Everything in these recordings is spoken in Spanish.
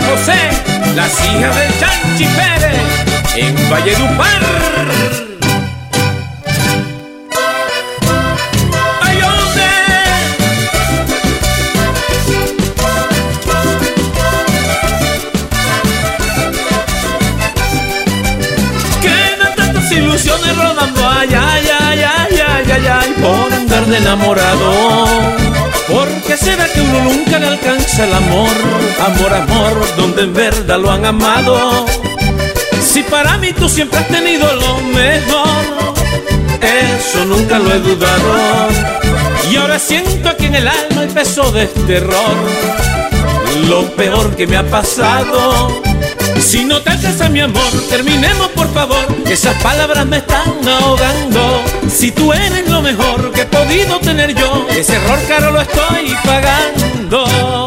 José, las hijas del Chanchi Pérez, en Valledupar. ¡Ay, hombre! Quedan tantas ilusiones rodando, ay, ay, ay, ay, ay, ay, ay, por andar de enamorado. Porque será que uno nunca le alcanza el amor, amor, amor, donde en verdad lo han amado. Si para mí tú siempre has tenido lo mejor, eso nunca lo he dudado. Y ahora siento aquí en el alma el peso de este error, lo peor que me ha pasado. Si no te alcanza mi amor, terminemos por favor, esas palabras me están ahogando. Si tú eres lo mejor que he podido tener yo, ese error caro lo estoy pagando.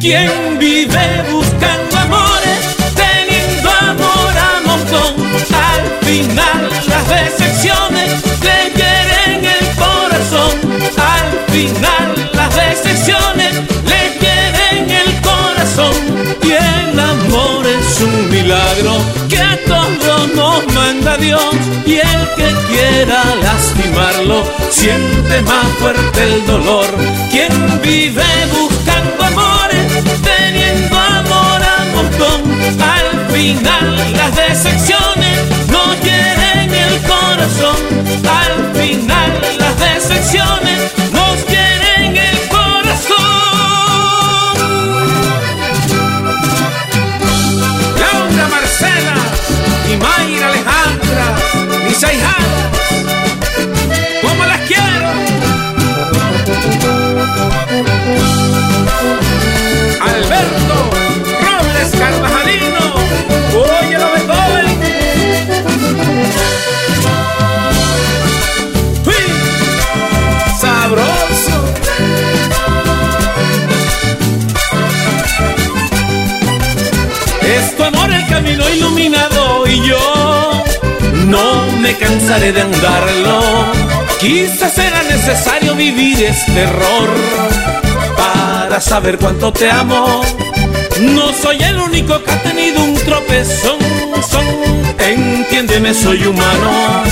¿Quién vive buscando amores, teniendo amor a montón? Al final las decepciones le hieren el corazón. Al final las decepciones le hieren el corazón. Y el amor es un milagro que a todos nos manda Dios. Y el que quiera lastimarlo siente más fuerte el dolor. Final las decepciones camino iluminado y yo no me cansaré de andarlo. Quizás será necesario vivir este error para saber cuánto te amo. No soy el único que ha tenido un tropezón, entiéndeme, soy humano.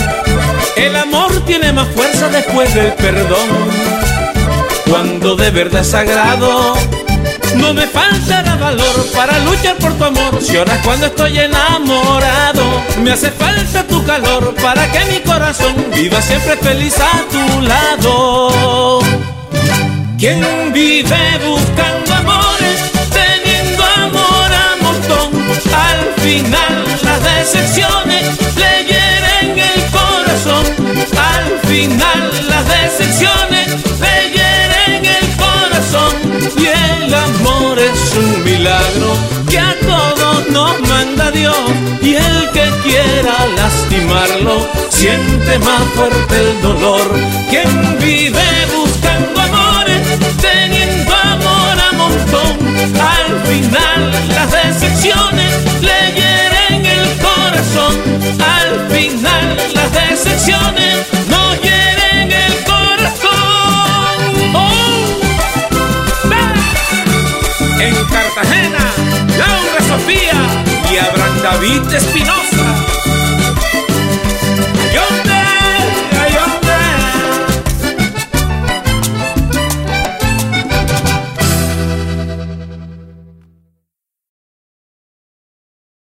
El amor tiene más fuerza después del perdón. Cuando de verdad es sagrado, no me faltará valor para luchar por tu amor. Si ahora es cuando estoy enamorado, me hace falta tu calor para que mi corazón viva siempre feliz a tu lado. ¿Quién vive buscando amores, teniendo amor a montón? Al final las decepciones le hieren el corazón. Al final las decepciones quiera lastimarlo siente más fuerte el dolor. Quien vive buscando amores, teniendo amor a montón. Al final las decepciones le hieren el corazón. Al final las decepciones no hieren el corazón. ¡Oh! ¡Va! En Cartagena, Laura Sofía y Abraham David Espinosa.